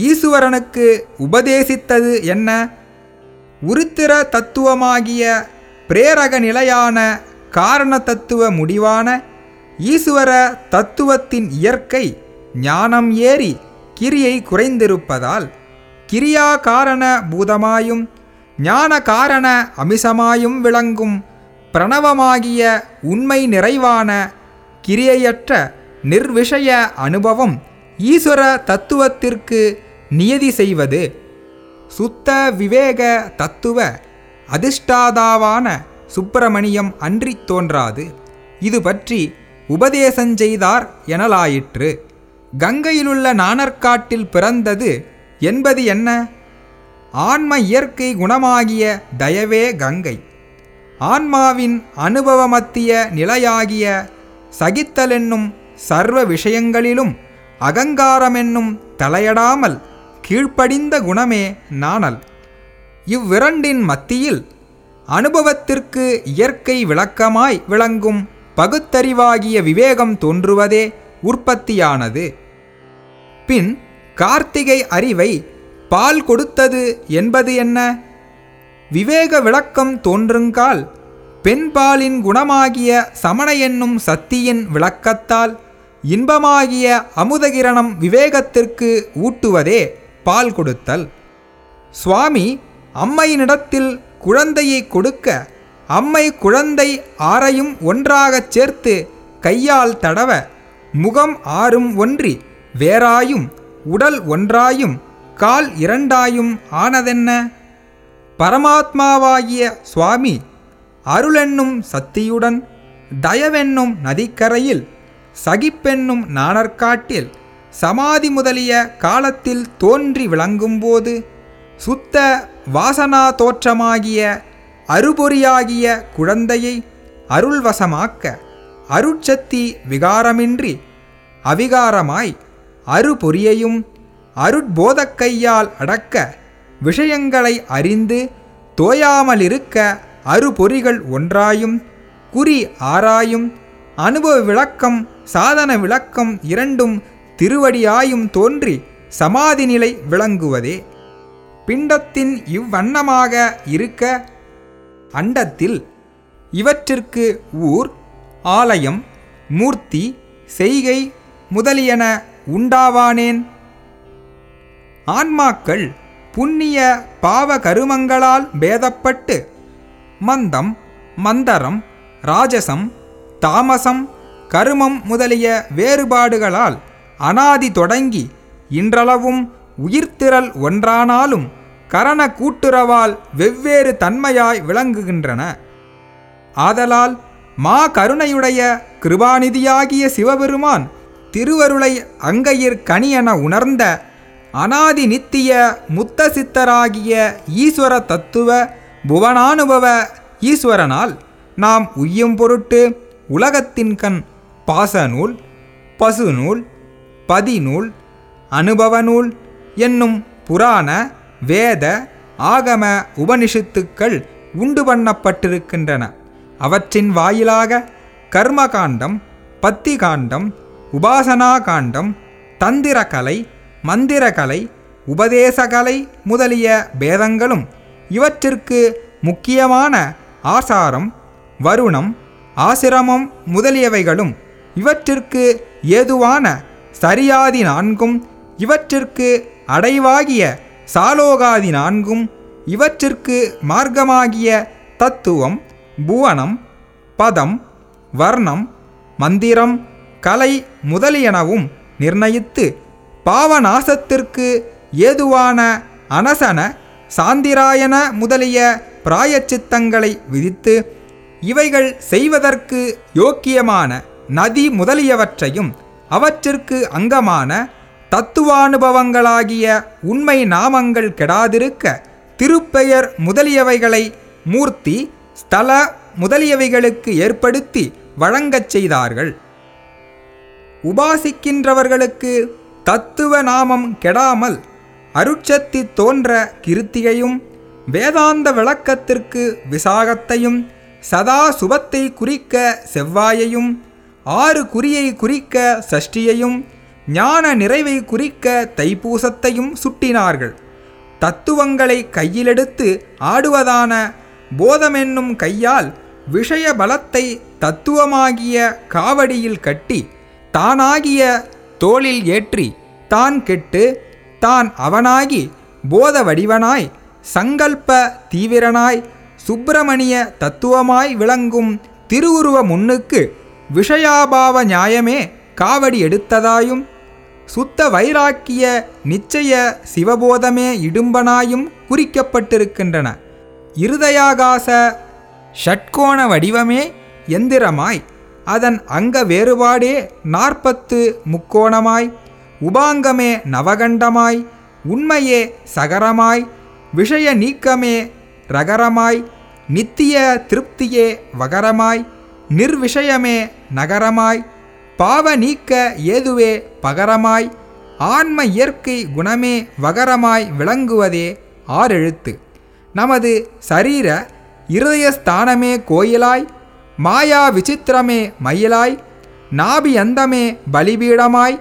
ஈசுவரனுக்கு உபதேசித்தது என்ன? உருத்திர தத்துவமாகிய பிரேரக நிலையான காரண தத்துவ முடிவான ஈசுவர தத்துவத்தின் இயற்கை ஞானம் ஏறி கிரியை குறைந்திருப்பதால் கிரியா காரண பூதமாயும் ஞான காரண அமிசமாயும் விளங்கும் பிரணவமாகிய உண்மை நிறைவான கிரியையற்ற நிர்விஷய அனுபவம் ஈஸ்வர தத்துவத்திற்கு நியதி செய்வது சுத்த விவேக தத்துவ அதிஷ்டாதாவான சுப்பிரமணியம் அன்றி தோன்றாது. இது பற்றி உபதேசஞ்செய்தார் எனலாயிற்று. கங்கையிலுள்ள நாணற்காட்டில் பிறந்தது என்பது என்ன? ஆன்ம இயற்கை குணமாகிய தயவே கங்கை. ஆன்மாவின் அனுபவமத்திய நிலையாகிய சகித்தலென்னும் சர்வ விஷயங்களிலும் அகங்காரமென்னும் தலையடாமல் கீழ்ப்படிந்த குணமே நாணல். இவ்விரண்டின் மத்தியில் அனுபவத்திற்கு இயற்கை விளக்கமாய் விளங்கும் பகுத்தறிவாகிய விவேகம் தோன்றுவதே உற்பத்தியானது. பின் கார்த்திகை அறிவை பால் கொடுத்தது என்பது என்ன? விவேக விளக்கம் தோன்றுங்கால் பெண்பாலின் குணமாகிய சமண என்னும் சக்தியின் விளக்கத்தால் இன்பமாகிய அமுதகிரணம் விவேகத்திற்கு ஊட்டுவதே பால் கொடுத்தல். சுவாமி அம்மையினிடத்தில் குழந்தையை கொடுக்க அம்மை குழந்தை ஆறையும் ஒன்றாகச் சேர்த்து கையால் தடவ முகம் ஆறும் ஒன்றி வேறாயும் உடல் ஒன்றாயும் கால் இரண்டாயும் ஆனதென்ன? பரமாத்மாவாகிய சுவாமி அருளென்னும் சக்தியுடன் தயவென்னும் நதிக்கரையில் சகிப்பென்னும் நாணற்காட்டில் சமாதி முதலிய காலத்தில் தோன்றி விளங்கும்போது சுத்த வாசனா தோற்றமாகிய அருபொறியாகிய குழந்தையை அருள்வசமாக்க அருட்சக்தி விகாரமின்றி அவிகாரமாய் அருபொறியையும் அருட்போதக்கையால் அடக்க விஷயங்களை அறிந்து தோயாமலிருக்க அருபொறிகள் ஒன்றாயும் குறி ஆராயும் அனுபவ விளக்கம் சாதன விளக்கம் இரண்டும் திருவடியாயும் தோன்றி சமாதி நிலை விளங்குவதே. பிண்டத்தின் இவ்வண்ணமாக இருக்க அண்டத்தில் இவற்றிற்கு ஊர் ஆலயம் மூர்த்தி செய்கை முதலியன உண்டாவானேன். ஆன்மாக்கள் புண்ணிய பாவ கருமங்களால் பேதப்பட்டு மந்தம் மந்தரம் ராஜசம் தாமசம் கருமம் முதலிய வேறுபாடுகளால் அனாதி தொடங்கி இன்றளவும் உயிர்த்திரள் ஒன்றானாலும் கரண கூட்டுறவால் வெவ்வேறு தன்மையாய் விளங்குகின்றன. ஆதலால் மா கருணையுடைய கிருபாநிதியாகிய சிவபெருமான் திருவருளை அங்கையிற் கனியென உணர்ந்த அனாதி நித்திய முத்த சித்தராகிய ஈஸ்வர தத்துவ புவனானுபவ ஈஸ்வரனால் நாம் உய்யும் பொருட்டு உலகத்தின்கண் பாசநூல் பசுநூல் பதிநூல் அனுபவ நூல் என்னும் புராண வேத ஆகம உபனிஷத்துக்கள் உண்டு பண்ணப்பட்டிருக்கின்றன. அவற்றின் வாயிலாக கர்மகாண்டம் பத்திகாண்டம் உபாசனா காண்டம் தந்திரக்கலை மந்திரக்கலை உபதேசகலை முதலிய பேதங்களும் இவற்றிற்கு முக்கியமான ஆசாரம் வருணம் ஆசிரமம் முதலியவைகளும் இவற்றிற்கு ஏதுவான சரியாதி நான்கும் இவற்றிற்கு அடைவாகிய சாலோகாதி நான்கும் இவற்றிற்கு மார்க்கமாகிய தத்துவம் புவனம் பதம் வர்ணம் மந்திரம் கலை முதலியனவும் நிர்ணயித்து பாவநாசத்திற்கு ஏதுவான அனசன சாந்திராயன முதலிய பிராயச்சித்தங்களை விதித்து இவைகள் செய்வதற்கு யோக்கியமான நதி முதலியவற்றையும் அவற்றிற்கு அங்கமான தத்துவானுபவங்களாகிய உண்மை நாமங்கள் கெடாதிருக்க திருப்பெயர் முதலியவைகளை மூர்த்தி ஸ்தல முதலியவைகளுக்கு ஏற்படுத்தி வழங்கச் செய்தார்கள். உபாசிக்கின்றவர்களுக்கு தத்துவ நாமம் கெடாமல் அருட்சத்தி தோன்ற கிருத்திகையும் வேதாந்த விளக்கத்திற்கு விசாகத்தையும் சதா சுபத்தை குறிக்க செவ்வாயையும் ஆறு குறியை குறிக்க சஷ்டியையும் ஞான நிறைவை குறிக்க தைப்பூசத்தையும் சுட்டினார்கள். தத்துவங்களை கையிலெடுத்து ஆடுவதான போதமென்னும் கையால் விஷய பலத்தை தத்துவமாகிய காவடியில் கட்டி தானாகிய தோளில் ஏற்றி தான் கெட்டு தான் அவனாகி போத வடிவனாய் சங்கல்ப தீவிரனாய் சுப்பிரமணிய தத்துவமாய் விளங்கும் திருவுருவ முன்னுக்கு விஷயாபாவ நியாயமே காவடி எடுத்ததாயும் சுத்த வைராக்கிய நிச்சய சிவபோதமே இடும்பனாயும் குறிக்கப்பட்டிருக்கின்றன. இருதயாகாச ஷட்கோண வடிவமே எந்திரமாய் அதன் அங்க வேறுபாடே நாற்பத்து முக்கோணமாய் உபாங்கமே நவகண்டமாய் உண்மையே சகரமாய் விஷய நீக்கமே ரகரமாய் நித்திய திருப்தியே வகரமாய் நிர்விஷயமே நகரமாய் பாவ நீக்க ஏதுவே பகரமாய் ஆன்ம இயற்கை குணமே வகரமாய் விளங்குவதே ஆறெழுத்து. நமது சரீர இருதயஸ்தானமே கோயிலாய் மாயா விசித்திரமே மயிலாய் நாபி அந்தமே பலிபீடமாய்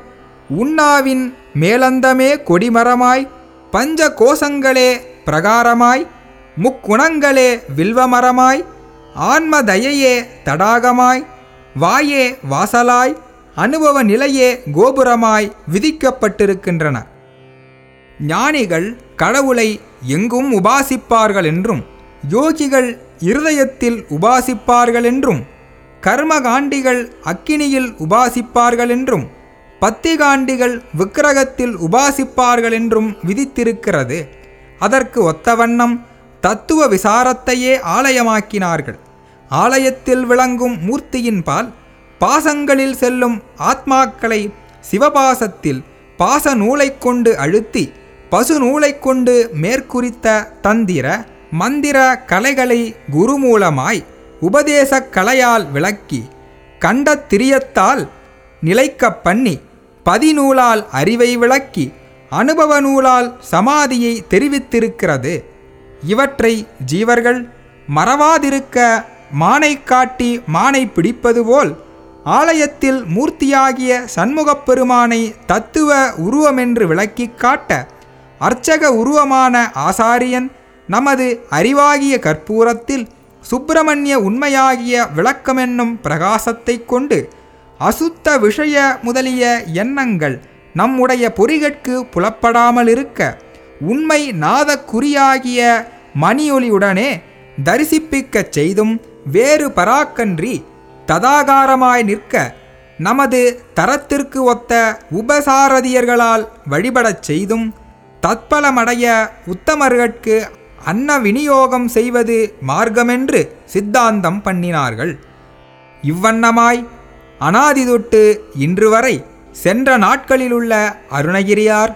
உண்ணாவின் மேலந்தமே கொடிமரமாய் பஞ்ச கோஷங்களே பிரகாரமாய் முக்குணங்களே வில்வமரமாய் ஆன்மதயையே தடாகமாய் வாயே வாசலாய் அனுபவ நிலையே கோபுரமாய் விதிக்கப்பட்டிருக்கின்றன. ஞானிகள் கடவுளை எங்கும் உபாசிப்பார்கள் என்றும் யோகிகள் இருதயத்தில் உபாசிப்பார்கள் என்றும் கர்மகாண்டிகள் அக்கினியில் உபாசிப்பார்கள் என்றும் பத்திகாண்டிகள் விக்கிரகத்தில் உபாசிப்பார்கள் என்றும் விதித்திருக்கிறது. அதற்கு ஒத்த வண்ணம் தத்துவ விசாரத்தையே ஆலயமாக்கினார்கள். ஆலயத்தில் விளங்கும் மூர்த்தியின் பால் பாசங்களில் செல்லும் ஆத்மாக்களை சிவபாசத்தில் பாச நூலை கொண்டு அழுத்தி பசு நூலை கொண்டு மேற்குறித்த தந்திர மந்திர கலைகளை குரு மூலமாய் உபதேசக் கலையால் விளக்கி கண்ட திரியத்தால் நிலைக்கப் பண்ணி பதிநூலால் அறிவை விளக்கி அனுபவ நூலால் சமாதியை தெரிவித்திருக்கிறது. இவற்றை ஜீவர்கள் மறவாதிருக்க மானை காட்டி மானை பிடிப்பது போல் ஆலயத்தில் மூர்த்தியாகிய சண்முகப் பெருமானை தத்துவ உருவமென்று விளக்கி காட்ட அர்ச்சக உருவமான ஆசாரியன் நமது அறிவாகிய கற்பூரத்தில் சுப்பிரமணிய உண்மையாகிய விளக்கமென்னும் பிரகாசத்தை கொண்டு அசுத்த விஷய முதலிய எண்ணங்கள் நம்முடைய பொறிகட்கு புலப்படாமல் இருக்க உண்மை நாதக்குறியாகிய மணியொலியுடனே தரிசிப்பிக்கச் செய்தும் வேறு பராக்கன்றி ததாகாரமாய் நிற்க நமது தரத்திற்கு ஒத்த உபசாரதியர்களால் வழிபடச் செய்தும் தத்பலமடைய உத்தமர்கட்கு அன்ன விநியோகம் செய்வது மார்க்கமென்று சித்தாந்தம் பண்ணினார்கள். இவ்வண்ணமாய் அனாதி தொட்டு இன்று வரை சென்ற நாட்களிலுள்ள அருணகிரியார்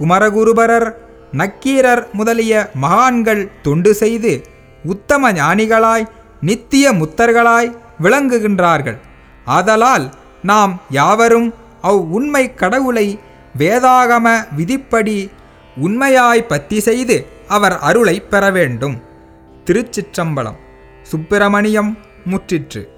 குமரகுருபரர் நக்கீரர் முதலிய மகான்கள் தொண்டு செய்து உத்தம ஞானிகளாய் நித்திய முத்தர்களாய் விளங்குகின்றார்கள். ஆதலால் நாம் யாவரும் அவ் உண்மை கடவுளை வேதாகம விதிப்படி உண்மையாய் பத்தி செய்து அவர் அருளை பெற வேண்டும். திருச்சிற்றம்பலம் சுப்பிரமணியம் முற்றிற்று.